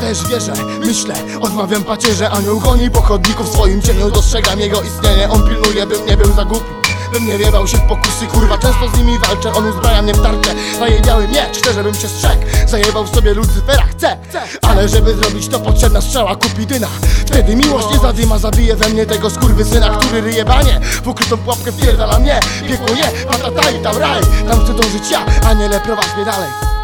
też wierzę, myślę, odmawiam pacierze Anioł goni pochodników w swoim cieniu Dostrzegam jego istnienie, on pilnuje, bym nie był za głupi Bym nie wiewał się w pokusy, kurwa, często z nimi walczę. On uzbraja mnie w tarczę, daje biały miecz Chcę, żebym się strzegł, zajebał sobie Lucyfera Chcę, ale żeby zrobić to potrzebna strzała kupidyna Wtedy miłość nie zadyma, zabije we mnie tego skurwysyna Który ryje banie, w ukrytą pułapkę wpierdala mnie Piekło nie, i tam raj. Tam chcę dążyć ja, aniele prowadź mnie dalej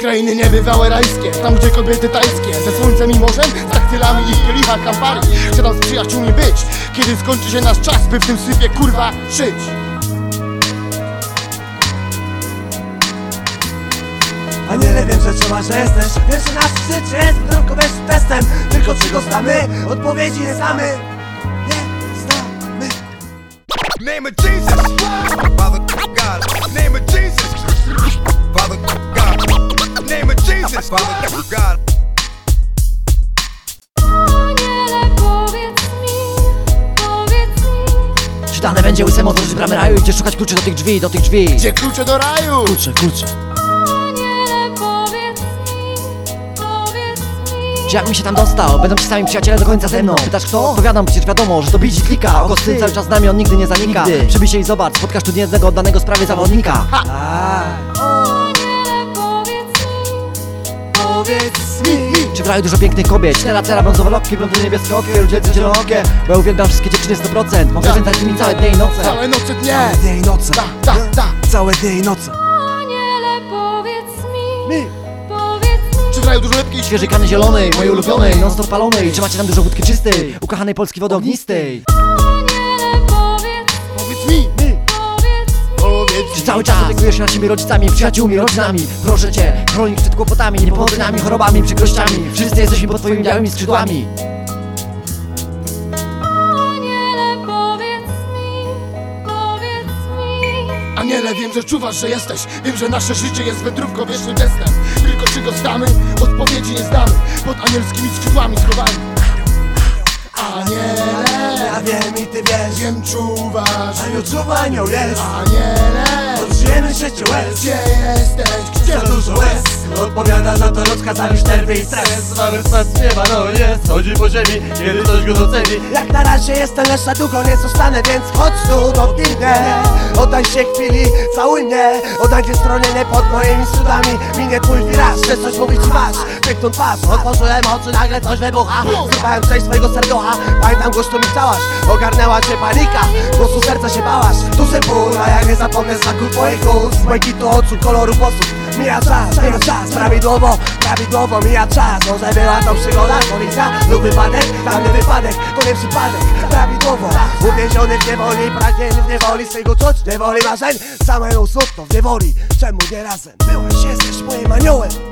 krainy niebywałe rajskie Tam gdzie kobiety tajskie Ze słońcem i morzem, z daktylami i w kielichach kampari Chcę tam z przyjaciółmi być Kiedy skończy się nasz czas, by w tym sypie kurwa żyć Aniele wiem, że czuwa, że jesteś że nasz życie jest wyjątkowym testem Tylko czy go znamy? Odpowiedzi nie znamy Nie znamy Name of Jesus. Father God. Name Father God. Aniele, powiedz mi, powiedz mi Czytane będzie łysem otworzyć bramy raju Idzie szukać kluczy do tych drzwi, do tych drzwi Gdzie klucze do raju? Klucze, klucze Aniele, powiedz mi, powiedz mi Czy jak mi się tam dostał? Będą ci sami przyjaciele do końca ze mną Pytasz kto? Odpowiadam, przecież wiadomo, że to bici klika Oko syn cały czas z nami, on nigdy nie zanika Nigdy. Przybij się i zobacz, spotkasz tu niejednego oddanego sprawie zawodnika ha! Powiedz mi, Czy w raju dużo pięknych kobiet? Cztera cera, brązowe lotki, blondy niebieskie okie Ludzie zielonookie, bo ja uwielbiam wszystkie dziewczyny 100% Mogę spędzać z nimi całe dnie i noce. Całe noce dnie Całe dnie i noce. Ta, ta, ta Całe dnie i noce. Aniele, powiedz mi, Mi powiedz mi. Czy w raju dużo lepkiej Świeży kany zielonej, mojej ulubionej, non stop palonej Czy macie tam dużo wódki czystej, ukochanej polskiej wody ognistej cały czas opiekujesz się naszymi rodzicami, przyjaciółmi, rodzinami. Proszę cię, chronić przed kłopotami, niepowodzeniami, chorobami, przykrościami. Wszyscy jesteśmy pod twoimi białymi skrzydłami. Aniele, powiedz mi, powiedz mi. Aniele, wiem, że czuwasz, że jesteś. Wiem, że nasze życie jest wędrówką wiecznym testem Tylko czy go znamy? Odpowiedzi nie znamy. Pod anielskimi skrzydłami schowani. Aniele, Ja wiem i ty wiesz. wiem, czuwasz. Anioł czuwa, anioł jest. Aniele, Odżyjemy życie łez gdzie jesteś? Gdzie Za dużo łez Odpowiada za to ludzka zawiść, nerwy i stres. Mamy spać śpiewa, no jest. Chodzi po ziemi, kiedy ktoś go doceni. Jak na razie jestem lecz długo nie zostanę Więc chodź tu, dotknę Oddaj się chwili, całuj mnie. Oddajcie stronienie pod moimi cudami Minie twój wiraż, że coś mówić masz. Piękną twarz, otworzyłem oczy, nagle coś wybucha. Słuchałem część swojego serducha. Pamiętam głos, tu mi chciałaś. Ogarnęła cię panika, głosu serca się bałaś. Duży ból, a ja nie zapomnę znaku twoich ust. Błękitu oczu, koloru włosów Mija czas, mija czas, prawidłowo, prawidłowo mija czas. Może była to przygoda, kolizja lub wypadek. Dany wypadek, to nie przypadek, prawidłowo Uwięziony w niewoli, pragniemy w niewoli swych uczuć Niewoli marzeń, samemu smutno w niewoli Czemu nie razem? Byłeś, jesteś moim aniołem